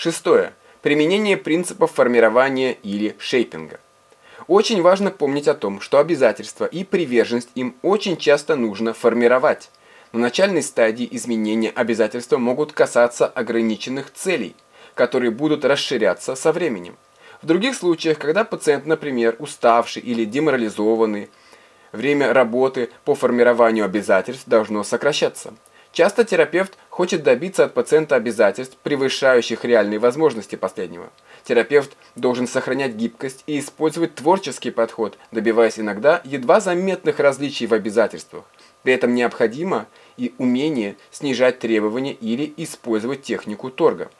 Шестое. Применение принципов формирования или шейпинга. Очень важно помнить о том, что обязательства и приверженность им очень часто нужно формировать. На начальной стадии изменения обязательства могут касаться ограниченных целей, которые будут расширяться со временем. В других случаях, когда пациент, например, уставший или деморализованный, время работы по формированию обязательств должно сокращаться. Часто терапевт хочет добиться от пациента обязательств, превышающих реальные возможности последнего. Терапевт должен сохранять гибкость и использовать творческий подход, добиваясь иногда едва заметных различий в обязательствах. При этом необходимо и умение снижать требования или использовать технику торга.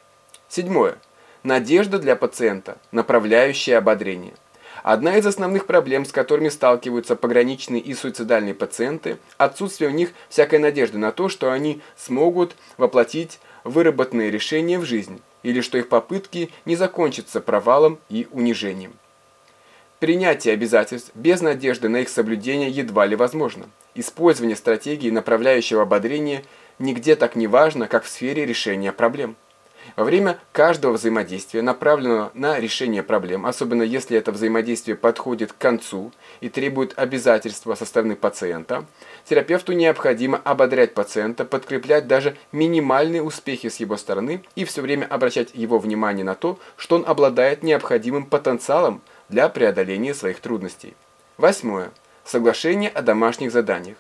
Седьмое. Надежда для пациента, направляющая ободрение. Одна из основных проблем, с которыми сталкиваются пограничные и суицидальные пациенты – отсутствие у них всякой надежды на то, что они смогут воплотить выработанные решения в жизнь, или что их попытки не закончатся провалом и унижением. Принятие обязательств без надежды на их соблюдение едва ли возможно. Использование стратегии направляющего ободрения нигде так не важно, как в сфере решения проблем. Во время каждого взаимодействия, направленного на решение проблем, особенно если это взаимодействие подходит к концу и требует обязательства со стороны пациента, терапевту необходимо ободрять пациента, подкреплять даже минимальные успехи с его стороны и все время обращать его внимание на то, что он обладает необходимым потенциалом для преодоления своих трудностей. Восьмое. Соглашение о домашних заданиях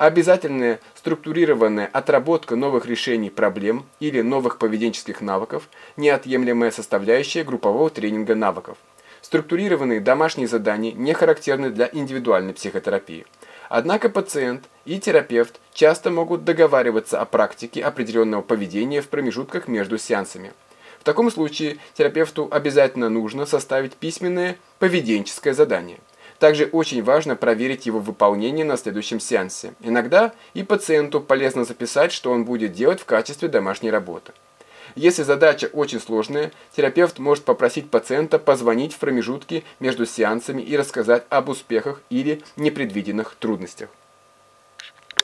обязательная структурированная отработка новых решений проблем или новых поведенческих навыков – неотъемлемая составляющая группового тренинга навыков. Структурированные домашние задания не характерны для индивидуальной психотерапии. Однако пациент и терапевт часто могут договариваться о практике определенного поведения в промежутках между сеансами. В таком случае терапевту обязательно нужно составить письменное поведенческое задание. Также очень важно проверить его выполнение на следующем сеансе. Иногда и пациенту полезно записать, что он будет делать в качестве домашней работы. Если задача очень сложная, терапевт может попросить пациента позвонить в промежутке между сеансами и рассказать об успехах или непредвиденных трудностях.